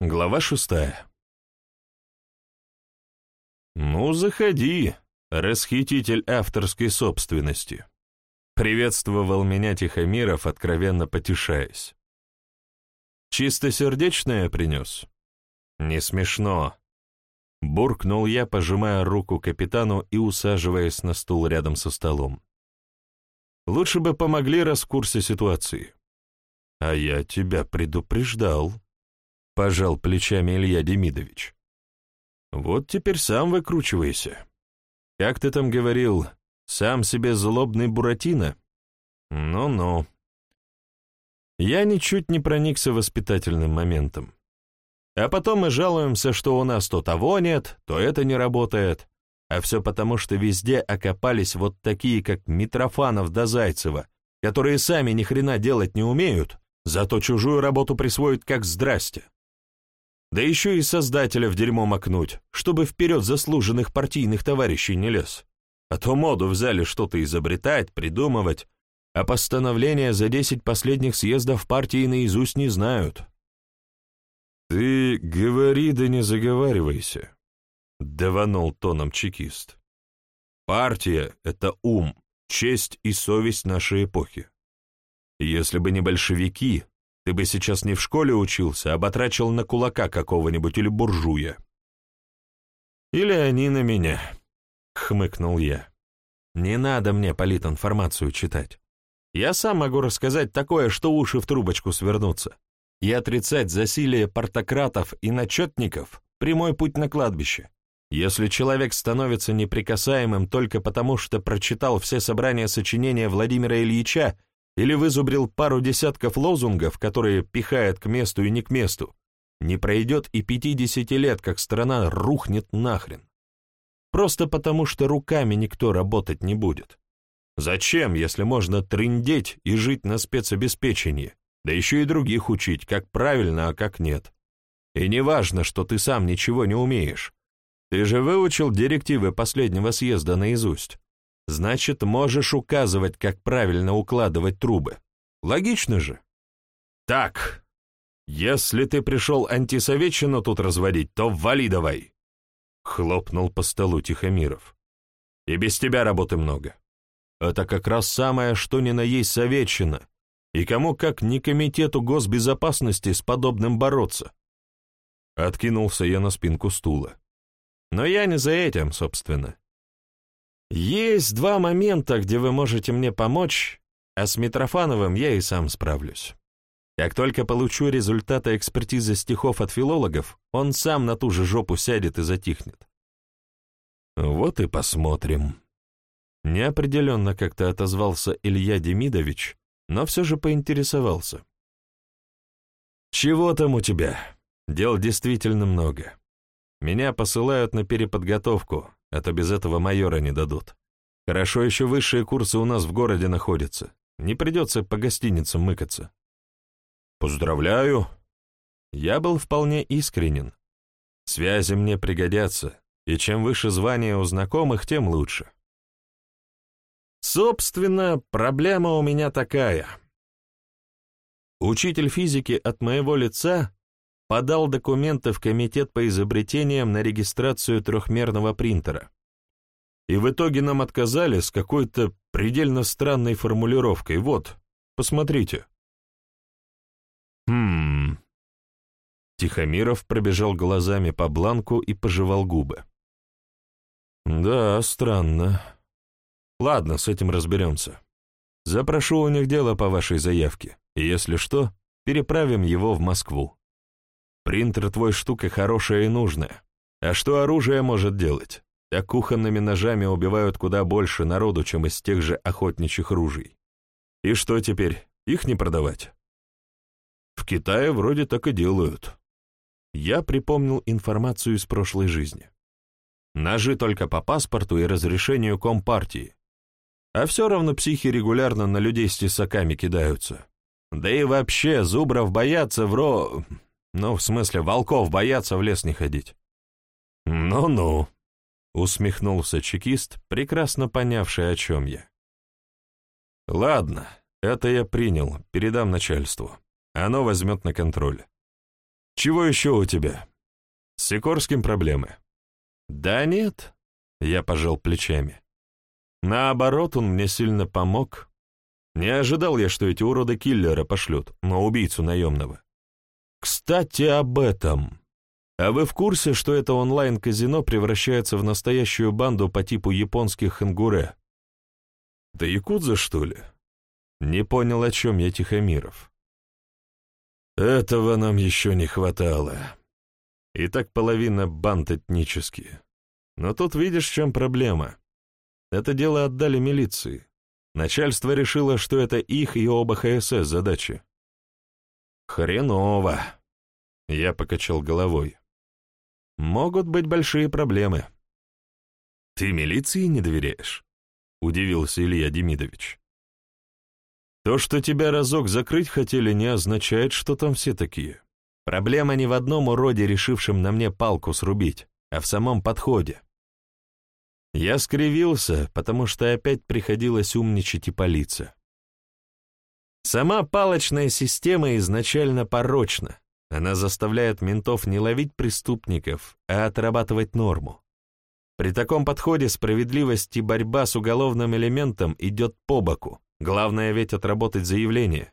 Глава шестая. «Ну, заходи, расхититель авторской собственности», — приветствовал меня Тихомиров, откровенно потешаясь. «Чистосердечное принес?» «Не смешно», — буркнул я, пожимая руку капитану и усаживаясь на стул рядом со столом. «Лучше бы помогли раз в курсе ситуации». «А я тебя предупреждал», — пожал плечами Илья Демидович. «Вот теперь сам выкручивайся. Как ты там говорил, сам себе злобный Буратино? Ну-ну». Я ничуть не проникся воспитательным моментом. А потом мы жалуемся, что у нас то того нет, то это не работает, а все потому, что везде окопались вот такие, как Митрофанов да Зайцева, которые сами ни хрена делать не умеют, Зато чужую работу присвоит как «здрасте». Да еще и создателя в дерьмо макнуть, чтобы вперед заслуженных партийных товарищей не лез. А то моду взяли что-то изобретать, придумывать, а постановления за десять последних съездов партии наизусть не знают. «Ты говори да не заговаривайся», — даванул тоном чекист. «Партия — это ум, честь и совесть нашей эпохи. Если бы не большевики, ты бы сейчас не в школе учился, а батрачил на кулака какого-нибудь или буржуя. Или они на меня, — хмыкнул я. Не надо мне политинформацию читать. Я сам могу рассказать такое, что уши в трубочку свернутся. И отрицать засилие портократов и начетников — прямой путь на кладбище. Если человек становится неприкасаемым только потому, что прочитал все собрания сочинения Владимира Ильича или вызубрил пару десятков лозунгов, которые пихает к месту и не к месту, не пройдет и пятидесяти лет, как страна рухнет нахрен. Просто потому, что руками никто работать не будет. Зачем, если можно трындеть и жить на спецобеспечении, да еще и других учить, как правильно, а как нет? И не важно, что ты сам ничего не умеешь. Ты же выучил директивы последнего съезда наизусть. Значит, можешь указывать, как правильно укладывать трубы. Логично же? Так, если ты пришел антисоветчину тут разводить, то вали давай. Хлопнул по столу Тихомиров. И без тебя работы много. Это как раз самое, что ни на есть советчина. И кому как не комитету госбезопасности с подобным бороться. Откинулся я на спинку стула. Но я не за этим, собственно. Есть два момента, где вы можете мне помочь, а с Митрофановым я и сам справлюсь. Как только получу результаты экспертизы стихов от филологов, он сам на ту же жопу сядет и затихнет. Вот и посмотрим. Неопределенно как-то отозвался Илья Демидович, но все же поинтересовался. «Чего там у тебя? Дел действительно много. Меня посылают на переподготовку, а то без этого майора не дадут. Хорошо еще высшие курсы у нас в городе находятся. Не придется по гостиницам мыкаться. Поздравляю. Я был вполне искренен. Связи мне пригодятся, и чем выше звание у знакомых, тем лучше. Собственно, проблема у меня такая. Учитель физики от моего лица подал документы в комитет по изобретениям на регистрацию трехмерного принтера. И в итоге нам отказали с какой-то предельно странной формулировкой. Вот, посмотрите. Хм. Тихомиров пробежал глазами по бланку и пожевал губы. Да, странно. Ладно, с этим разберемся. Запрошу у них дело по вашей заявке, и если что, переправим его в Москву. Принтер твой штука хорошая и нужная. А что оружие может делать? А кухонными ножами убивают куда больше народу, чем из тех же охотничьих ружей. И что теперь, их не продавать? В Китае вроде так и делают. Я припомнил информацию из прошлой жизни. Ножи только по паспорту и разрешению компартии. А все равно психи регулярно на людей с тесаками кидаются. Да и вообще, зубров боятся в ро... Ну, в смысле, волков боятся в лес не ходить. Ну-ну, усмехнулся чекист, прекрасно понявший, о чем я. Ладно, это я принял, передам начальству. Оно возьмет на контроль. Чего еще у тебя? С Сикорским проблемы? Да нет, я пожал плечами. Наоборот, он мне сильно помог. Не ожидал я, что эти уроды киллера пошлют, но убийцу наемного. Кстати, об этом. А вы в курсе, что это онлайн-казино превращается в настоящую банду по типу японских хангуре? Да якудза, что ли? Не понял, о чем я, Тихомиров. Этого нам еще не хватало. И так половина банд этнические. Но тут видишь, в чем проблема. Это дело отдали милиции. Начальство решило, что это их и оба ХСС задачи. Хреново. Я покачал головой. Могут быть большие проблемы. Ты милиции не доверяешь? Удивился Илья Демидович. То, что тебя разок закрыть хотели, не означает, что там все такие. Проблема не в одном уроде, решившем на мне палку срубить, а в самом подходе. Я скривился, потому что опять приходилось умничать и палиться. Сама палочная система изначально порочна. Она заставляет ментов не ловить преступников, а отрабатывать норму. При таком подходе справедливость и борьба с уголовным элементом идет по боку. Главное ведь отработать заявление.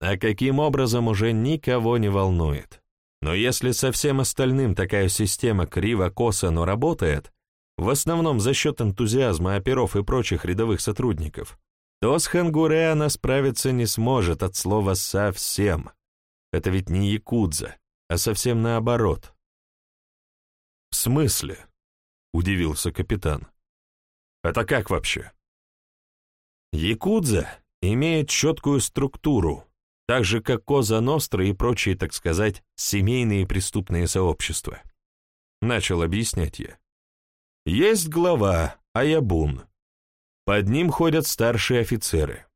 А каким образом уже никого не волнует. Но если со всем остальным такая система криво-косо, но работает, в основном за счет энтузиазма оперов и прочих рядовых сотрудников, то с Хангуре она справиться не сможет от слова «совсем». Это ведь не якудза, а совсем наоборот. «В смысле?» — удивился капитан. «Это как вообще?» Якудза имеет четкую структуру, так же как Коза Ностра и прочие, так сказать, семейные преступные сообщества. Начал объяснять я. Есть глава, Аябун. Под ним ходят старшие офицеры.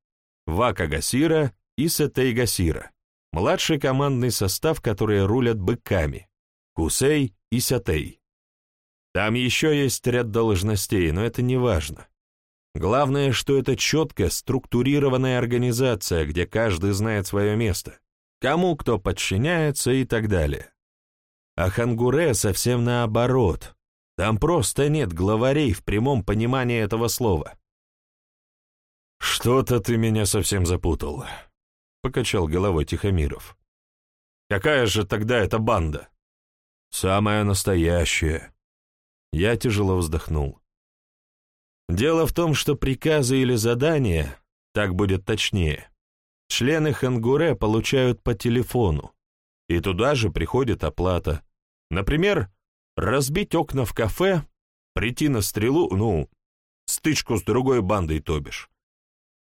Вака Гасира и Сетей Гасира. Младший командный состав, которые рулят быками. Кусей и Сятей. Там еще есть ряд должностей, но это не важно. Главное, что это четкая, структурированная организация, где каждый знает свое место, кому кто подчиняется и так далее. А Хангуре совсем наоборот. Там просто нет главарей в прямом понимании этого слова. «Что-то ты меня совсем запутал», — покачал головой Тихомиров. «Какая же тогда эта банда?» «Самая настоящая». Я тяжело вздохнул. Дело в том, что приказы или задания, так будет точнее, члены Хангуре получают по телефону, и туда же приходит оплата. Например, разбить окна в кафе, прийти на стрелу, ну, стычку с другой бандой, то бишь.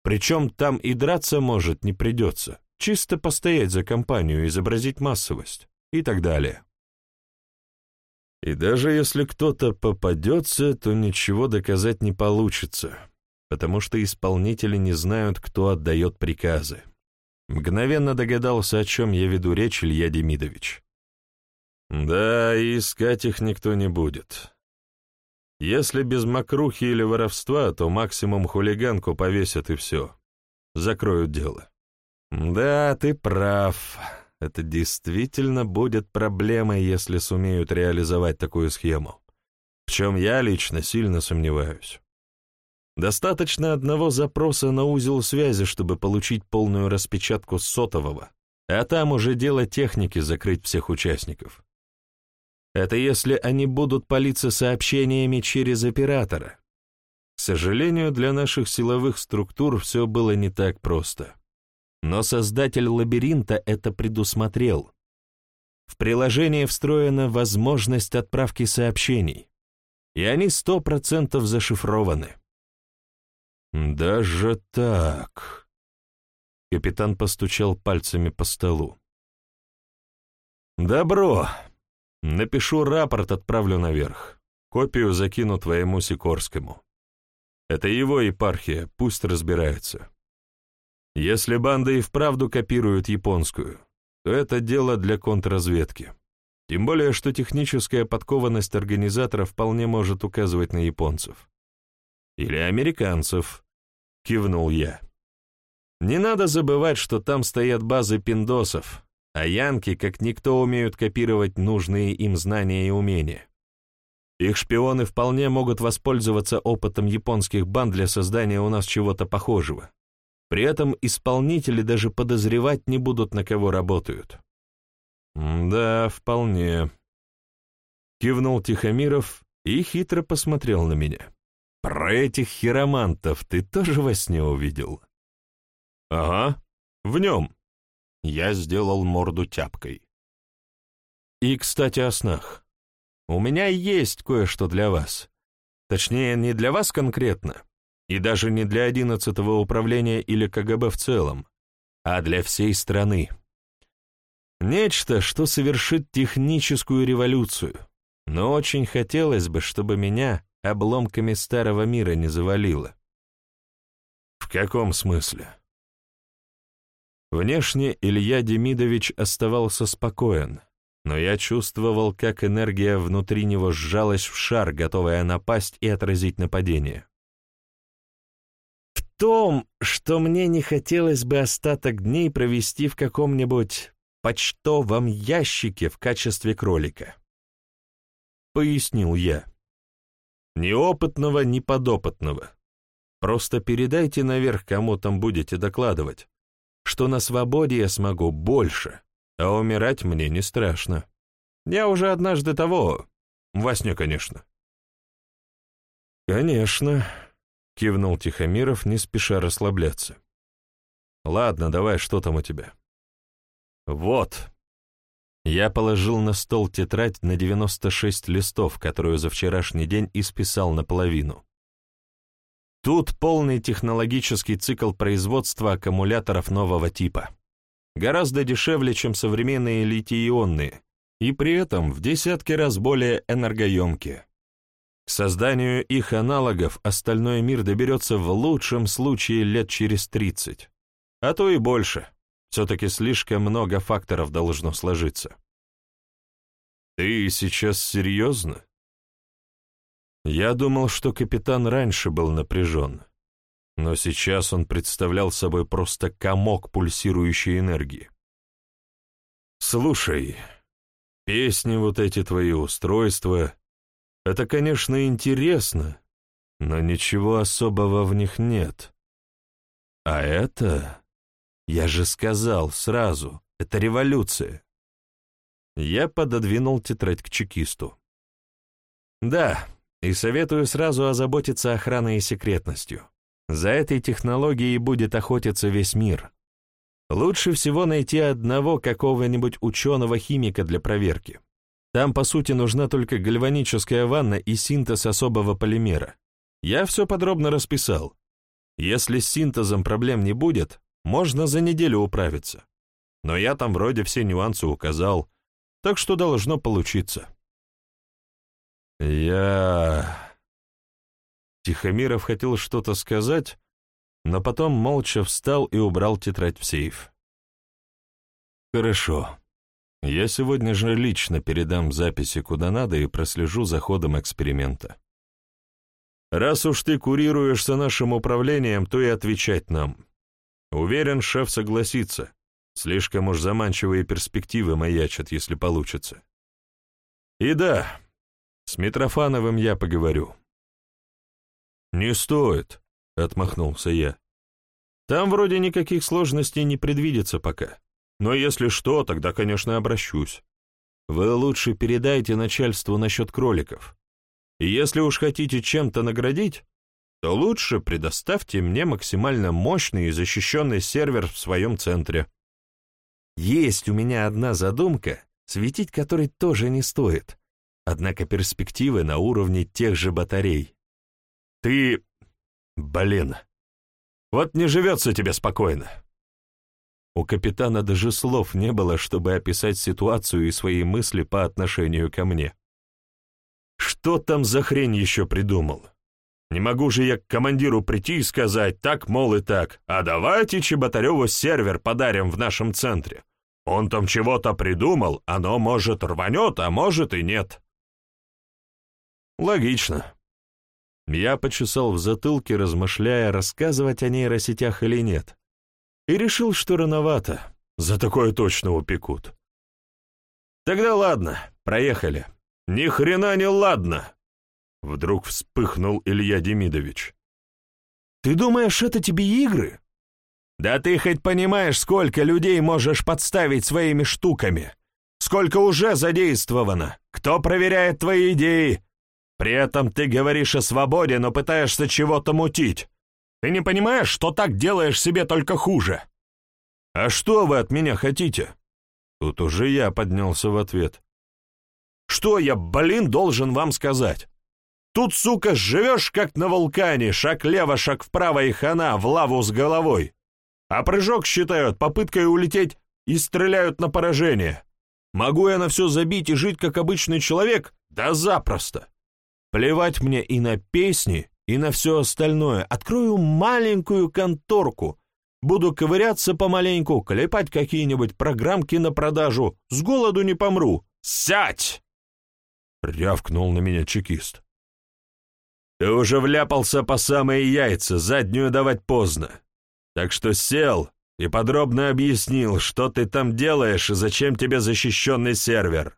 Причем там и драться, может, не придется, чисто постоять за компанию, изобразить массовость и так далее. И даже если кто-то попадется, то ничего доказать не получится, потому что исполнители не знают, кто отдает приказы. Мгновенно догадался, о чем я веду речь Илья Демидович. Да, и искать их никто не будет. Если без мокрухи или воровства, то максимум хулиганку повесят и все. Закроют дело. Да, ты прав. Это действительно будет проблемой, если сумеют реализовать такую схему, в чем я лично сильно сомневаюсь. Достаточно одного запроса на узел связи, чтобы получить полную распечатку сотового, а там уже дело техники закрыть всех участников. Это если они будут палиться сообщениями через оператора. К сожалению, для наших силовых структур все было не так просто. Но создатель лабиринта это предусмотрел. В приложении встроена возможность отправки сообщений, и они сто процентов зашифрованы. «Даже так?» Капитан постучал пальцами по столу. «Добро. Напишу рапорт, отправлю наверх. Копию закину твоему Сикорскому. Это его епархия, пусть разбирается. Если банда и вправду копирует японскую, то это дело для контрразведки. Тем более, что техническая подкованность организатора вполне может указывать на японцев. Или американцев, кивнул я. Не надо забывать, что там стоят базы пиндосов, а янки как никто умеют копировать нужные им знания и умения. Их шпионы вполне могут воспользоваться опытом японских банд для создания у нас чего-то похожего. При этом исполнители даже подозревать не будут, на кого работают. «Да, вполне», — кивнул Тихомиров и хитро посмотрел на меня. «Про этих хиромантов ты тоже во сне увидел?» «Ага, в нем». Я сделал морду тяпкой. «И, кстати, о снах. У меня есть кое-что для вас. Точнее, не для вас конкретно, и даже не для одиннадцатого управления или КГБ в целом, а для всей страны. Нечто, что совершит техническую революцию, но очень хотелось бы, чтобы меня обломками старого мира не завалило. В каком смысле? Внешне Илья Демидович оставался спокоен, но я чувствовал, как энергия внутри него сжалась в шар, готовая напасть и отразить нападение том, что мне не хотелось бы остаток дней провести в каком-нибудь почтовом ящике в качестве кролика. Пояснил я. Ни опытного, ни подопытного. Просто передайте наверх, кому там будете докладывать, что на свободе я смогу больше, а умирать мне не страшно. Я уже однажды того, во сне, конечно. Конечно, Кивнул Тихомиров, не спеша расслабляться. «Ладно, давай, что там у тебя?» «Вот». Я положил на стол тетрадь на 96 листов, которую за вчерашний день исписал наполовину. Тут полный технологический цикл производства аккумуляторов нового типа. Гораздо дешевле, чем современные литий-ионные, и при этом в десятки раз более энергоемкие. К созданию их аналогов остальной мир доберется в лучшем случае лет через 30, а то и больше. Все-таки слишком много факторов должно сложиться. «Ты сейчас серьезно?» Я думал, что капитан раньше был напряжен, но сейчас он представлял собой просто комок пульсирующей энергии. «Слушай, песни вот эти твои устройства, это, конечно, интересно, но ничего особого в них нет. А это... Я же сказал сразу, это революция. Я пододвинул тетрадь к чекисту. Да, и советую сразу озаботиться охраной и секретностью. За этой технологией будет охотиться весь мир. Лучше всего найти одного какого-нибудь ученого-химика для проверки. Там, по сути, нужна только гальваническая ванна и синтез особого полимера. Я все подробно расписал. Если с синтезом проблем не будет, можно за неделю управиться. Но я там вроде все нюансы указал, так что должно получиться. Я... Тихомиров хотел что-то сказать, но потом молча встал и убрал тетрадь в сейф. «Хорошо. Я сегодня же лично передам записи куда надо и прослежу за ходом эксперимента. Раз уж ты курируешься нашим управлением, то и отвечать нам. Уверен, шеф согласится. Слишком уж заманчивые перспективы маячат, если получится. И да, с Митрофановым я поговорю. «Не стоит», — отмахнулся я. «Там вроде никаких сложностей не предвидится пока. Но если что, тогда, конечно, обращусь. Вы лучше передайте начальству насчет кроликов. И если уж хотите чем-то наградить, то лучше предоставьте мне максимально мощный и защищенный сервер в своем центре. Есть у меня одна задумка, светить которой тоже не стоит, однако перспективы на уровне тех же батарей. Ты... блин. Вот не живется тебе спокойно. У капитана даже слов не было, чтобы описать ситуацию и свои мысли по отношению ко мне. Что там за хрень еще придумал? Не могу же я к командиру прийти и сказать так, мол, и так, а давайте Чеботареву сервер подарим в нашем центре. Он там чего-то придумал, оно, может, рванет, а может и нет. Логично. Я почесал в затылке, размышляя, рассказывать о нейросетях или нет и решил, что рановато. За такое точно упекут. Тогда ладно, проехали. Ни хрена не ладно. Вдруг вспыхнул Илья Демидович. Ты думаешь, это тебе игры? Да ты хоть понимаешь, сколько людей можешь подставить своими штуками? Сколько уже задействовано? Кто проверяет твои идеи? При этом ты говоришь о свободе, но пытаешься чего-то мутить. Ты не понимаешь, что так делаешь себе только хуже? А что вы от меня хотите? Тут уже я поднялся в ответ. Что я, блин, должен вам сказать? Тут, сука, живешь как на вулкане, шаг лево, шаг вправо и хана, в лаву с головой. А прыжок считают попыткой улететь и стреляют на поражение. Могу я на все забить и жить как обычный человек? Да запросто. Плевать мне и на песни, и на все остальное. Открою маленькую конторку. Буду ковыряться помаленьку, клепать какие-нибудь программки на продажу. С голоду не помру. Сядь! Рявкнул на меня чекист. Ты уже вляпался по самые яйца, заднюю давать поздно. Так что сел и подробно объяснил, что ты там делаешь и зачем тебе защищенный сервер.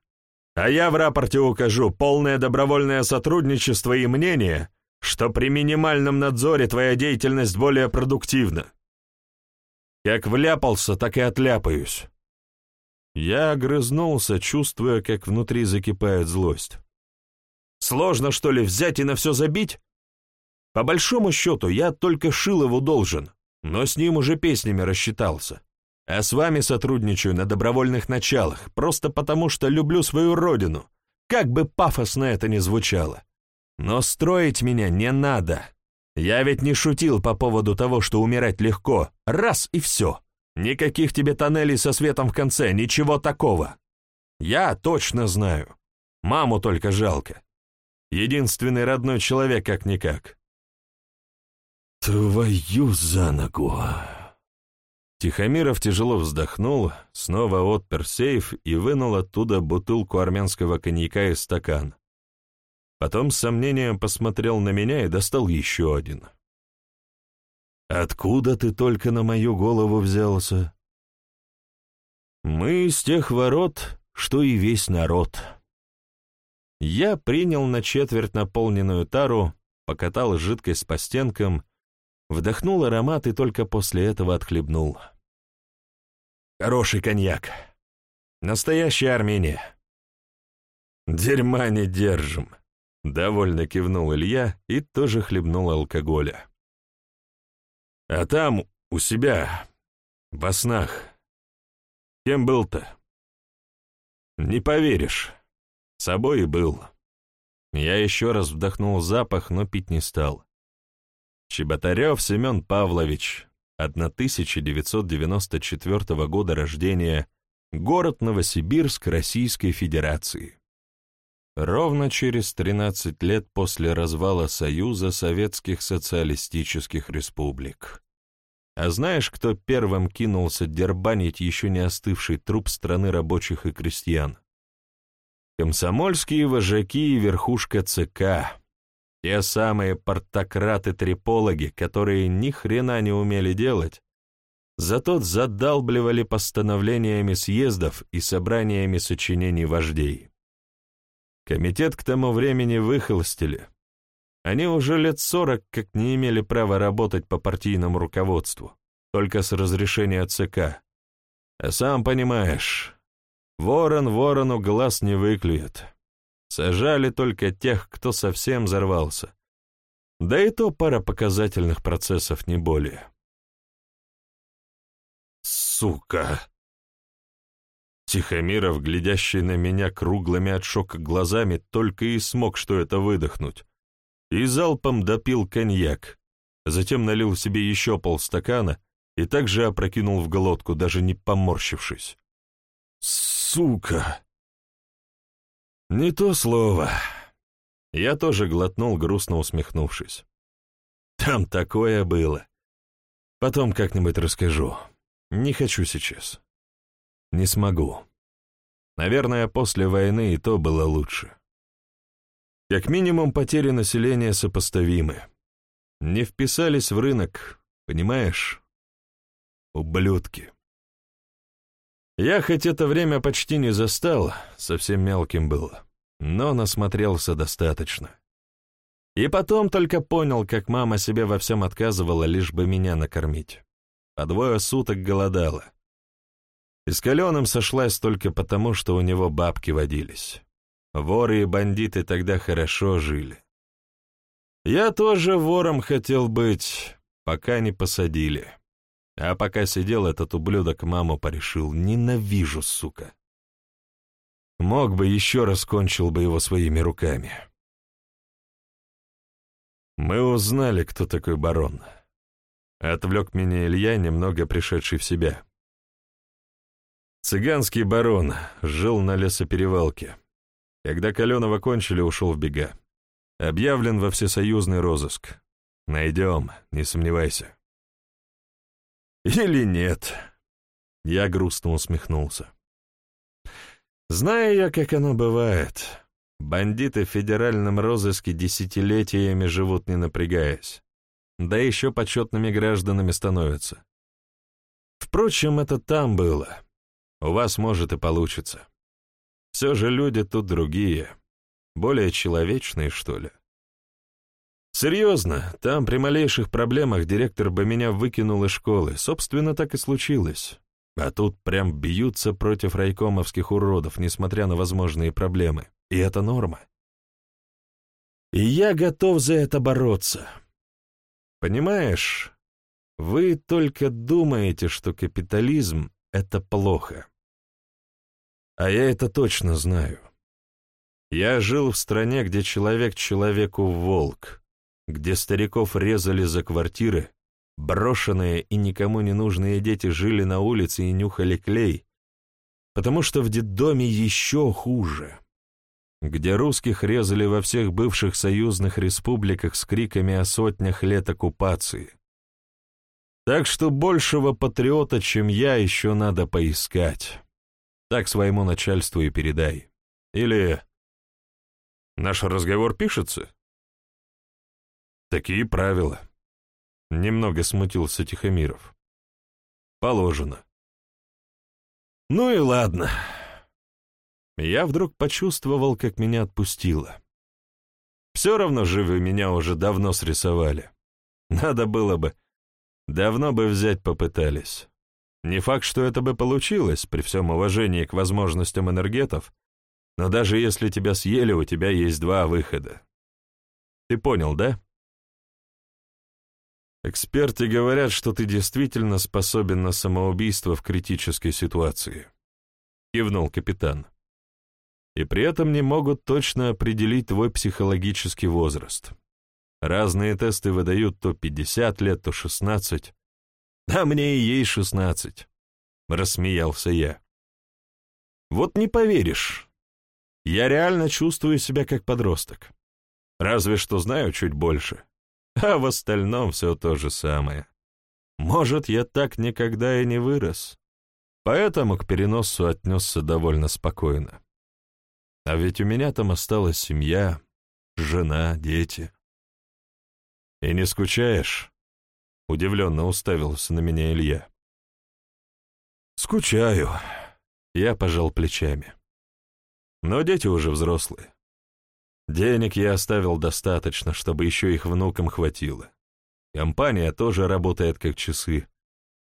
А я в рапорте укажу полное добровольное сотрудничество и мнение, что при минимальном надзоре твоя деятельность более продуктивна. Как вляпался, так и отляпаюсь. Я огрызнулся, чувствуя, как внутри закипает злость. Сложно, что ли, взять и на все забить? По большому счету, я только Шилову должен но с ним уже песнями рассчитался. А с вами сотрудничаю на добровольных началах, просто потому что люблю свою родину, как бы пафосно это ни звучало. Но строить меня не надо. Я ведь не шутил по поводу того, что умирать легко. Раз и все. Никаких тебе тоннелей со светом в конце, ничего такого. Я точно знаю. Маму только жалко. Единственный родной человек как-никак. «Твою за ногу!» Тихомиров тяжело вздохнул, снова отпер сейф и вынул оттуда бутылку армянского коньяка и стакан. Потом с сомнением посмотрел на меня и достал еще один. «Откуда ты только на мою голову взялся?» «Мы из тех ворот, что и весь народ». Я принял на четверть наполненную тару, покатал жидкость по стенкам Вдохнул аромат и только после этого отхлебнул. Хороший коньяк. Настоящая Армения. Дерьма не держим. Довольно кивнул Илья и тоже хлебнул алкоголя. А там, у себя, во снах, кем был-то? Не поверишь, собой и был. Я еще раз вдохнул запах, но пить не стал. Чеботарев Семен Павлович, 1994 года рождения, город Новосибирск Российской Федерации. Ровно через 13 лет после развала Союза Советских Социалистических Республик. А знаешь, кто первым кинулся дербанить еще не остывший труп страны рабочих и крестьян? Комсомольские вожаки и верхушка ЦК, те самые портократы-трипологи, которые ни хрена не умели делать, зато задалбливали постановлениями съездов и собраниями сочинений вождей. Комитет к тому времени выхолостили. Они уже лет сорок как не имели права работать по партийному руководству, только с разрешения ЦК. А сам понимаешь, ворон ворону глаз не выклюет. Сажали только тех, кто совсем взорвался. Да и то пара показательных процессов, не более. «Сука!» Тихомиров, глядящий на меня круглыми от шока глазами, только и смог что это выдохнуть. И залпом допил коньяк, затем налил себе еще полстакана и также опрокинул в глотку, даже не поморщившись. «Сука!» «Не то слово». Я тоже глотнул, грустно усмехнувшись. «Там такое было. Потом как-нибудь расскажу. Не хочу сейчас. Не смогу. Наверное, после войны и то было лучше. Как минимум, потери населения сопоставимы. Не вписались в рынок, понимаешь? Ублюдки». Я хоть это время почти не застал, совсем мелким был, но насмотрелся достаточно. И потом только понял, как мама себе во всем отказывала, лишь бы меня накормить. По двое суток голодала. И с Каленым сошлась только потому, что у него бабки водились. Воры и бандиты тогда хорошо жили. Я тоже вором хотел быть, пока не посадили. А пока сидел, этот ублюдок маму порешил. Ненавижу, сука. Мог бы, еще раз кончил бы его своими руками. Мы узнали, кто такой барон. Отвлек меня Илья, немного пришедший в себя. Цыганский барон жил на лесоперевалке. Когда Каленова кончили, ушел в бега. Объявлен во всесоюзный розыск. Найдем, не сомневайся. Или нет? Я грустно усмехнулся. Знаю я, как оно бывает. Бандиты в федеральном розыске десятилетиями живут, не напрягаясь. Да еще почетными гражданами становятся. Впрочем, это там было. У вас, может, и получится. Все же люди тут другие, более человечные, что ли. Серьезно, там при малейших проблемах директор бы меня выкинул из школы, собственно, так и случилось. А тут прям бьются против райкомовских уродов, несмотря на возможные проблемы. И это норма. И я готов за это бороться. Понимаешь, вы только думаете, что капитализм — это плохо. А я это точно знаю. Я жил в стране, где человек человеку волк, где стариков резали за квартиры, брошенные и никому не нужные дети жили на улице и нюхали клей, потому что в детдоме еще хуже где русских резали во всех бывших союзных республиках с криками о сотнях лет оккупации. Так что большего патриота, чем я, еще надо поискать. Так своему начальству и передай. Или... Наш разговор пишется? Такие правила. Немного смутился Тихомиров. Положено. Ну и ладно я вдруг почувствовал, как меня отпустило. Все равно же вы меня уже давно срисовали. Надо было бы. Давно бы взять попытались. Не факт, что это бы получилось, при всем уважении к возможностям энергетов, но даже если тебя съели, у тебя есть два выхода. Ты понял, да? Эксперты говорят, что ты действительно способен на самоубийство в критической ситуации. Кивнул капитан и при этом не могут точно определить твой психологический возраст. Разные тесты выдают то 50 лет, то 16. А мне и ей 16. Рассмеялся я. Вот не поверишь. Я реально чувствую себя как подросток. Разве что знаю чуть больше. А в остальном все то же самое. Может, я так никогда и не вырос. Поэтому к переносу отнесся довольно спокойно. А ведь у меня там осталась семья, жена, дети. И не скучаешь? Удивленно уставился на меня Илья. Скучаю. Я пожал плечами. Но дети уже взрослые. Денег я оставил достаточно, чтобы еще их внукам хватило. Компания тоже работает как часы.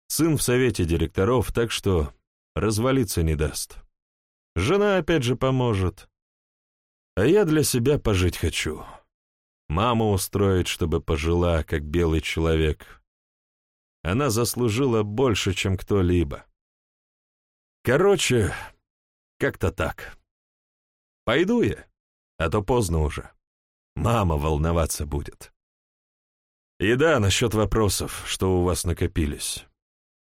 Сын в совете директоров, так что развалиться не даст. Жена опять же поможет. А я для себя пожить хочу. Маму устроить, чтобы пожила, как белый человек. Она заслужила больше, чем кто-либо. Короче, как-то так. Пойду я, а то поздно уже. Мама волноваться будет. И да, насчет вопросов, что у вас накопились.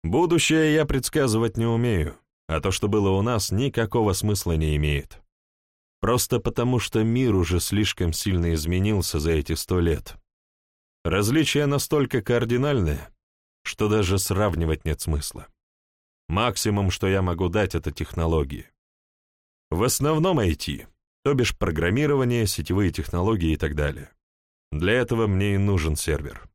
Будущее я предсказывать не умею а то, что было у нас, никакого смысла не имеет. Просто потому, что мир уже слишком сильно изменился за эти сто лет. Различия настолько кардинальные, что даже сравнивать нет смысла. Максимум, что я могу дать, это технологии. В основном IT, то бишь программирование, сетевые технологии и так далее. Для этого мне и нужен сервер.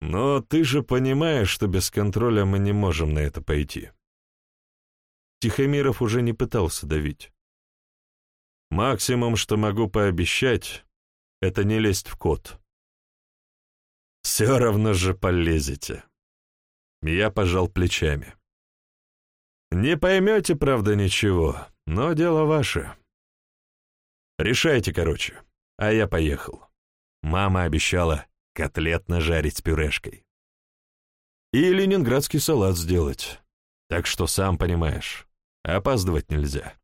Но ты же понимаешь, что без контроля мы не можем на это пойти. Тихомиров уже не пытался давить. Максимум, что могу пообещать, это не лезть в кот. Все равно же полезете. Я пожал плечами. Не поймете, правда, ничего, но дело ваше. Решайте, короче, а я поехал. Мама обещала котлет нажарить с пюрешкой. И ленинградский салат сделать. Так что, сам понимаешь, опаздывать нельзя.